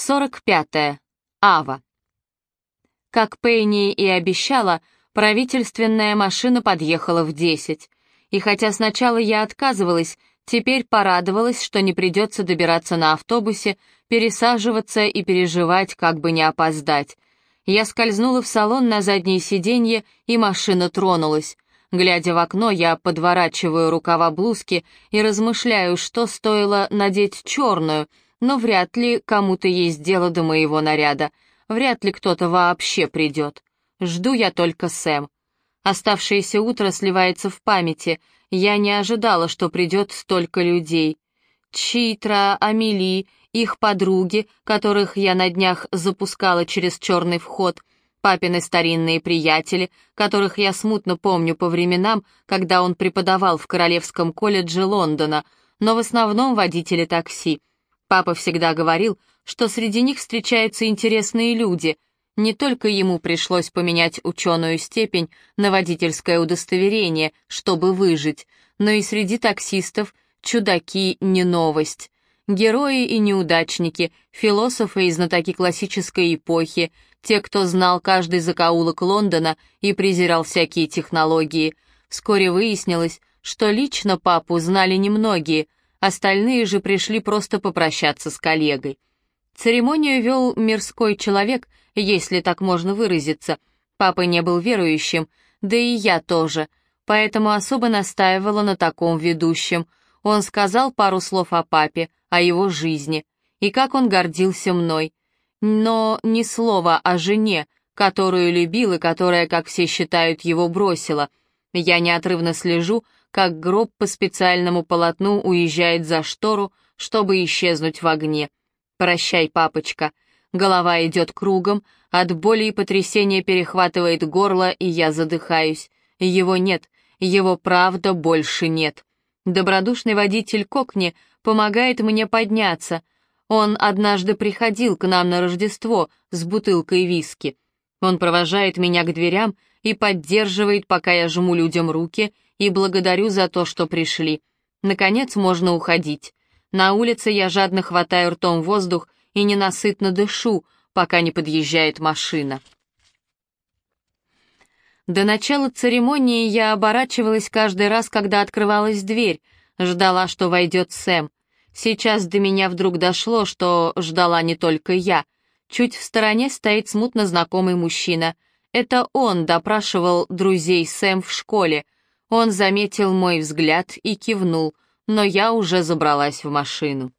45. Ава. Как Пейни и обещала, правительственная машина подъехала в 10. И хотя сначала я отказывалась, теперь порадовалась, что не придется добираться на автобусе, пересаживаться и переживать, как бы не опоздать. Я скользнула в салон на заднее сиденье, и машина тронулась. Глядя в окно, я подворачиваю рукава блузки и размышляю, что стоило надеть черную — но вряд ли кому-то есть дело до моего наряда. Вряд ли кто-то вообще придет. Жду я только Сэм. Оставшееся утро сливается в памяти. Я не ожидала, что придет столько людей. Читра, Амели, их подруги, которых я на днях запускала через черный вход, папины старинные приятели, которых я смутно помню по временам, когда он преподавал в Королевском колледже Лондона, но в основном водители такси. Папа всегда говорил, что среди них встречаются интересные люди. Не только ему пришлось поменять ученую степень на водительское удостоверение, чтобы выжить, но и среди таксистов чудаки не новость. Герои и неудачники, философы и знатоки классической эпохи, те, кто знал каждый закоулок Лондона и презирал всякие технологии. Вскоре выяснилось, что лично папу знали немногие — Остальные же пришли просто попрощаться с коллегой. Церемонию вел мирской человек, если так можно выразиться. Папа не был верующим, да и я тоже, поэтому особо настаивала на таком ведущем. Он сказал пару слов о папе, о его жизни, и как он гордился мной. Но ни слова о жене, которую любил и которая, как все считают, его бросила. Я неотрывно слежу, как гроб по специальному полотну уезжает за штору, чтобы исчезнуть в огне. «Прощай, папочка». Голова идет кругом, от боли и потрясения перехватывает горло, и я задыхаюсь. Его нет, его правда больше нет. Добродушный водитель Кокни помогает мне подняться. Он однажды приходил к нам на Рождество с бутылкой виски. Он провожает меня к дверям и поддерживает, пока я жму людям руки и благодарю за то, что пришли. Наконец можно уходить. На улице я жадно хватаю ртом воздух и ненасытно дышу, пока не подъезжает машина. До начала церемонии я оборачивалась каждый раз, когда открывалась дверь, ждала, что войдет Сэм. Сейчас до меня вдруг дошло, что ждала не только я. Чуть в стороне стоит смутно знакомый мужчина. Это он допрашивал друзей Сэм в школе — он заметил мой взгляд и кивнул, но я уже забралась в машину.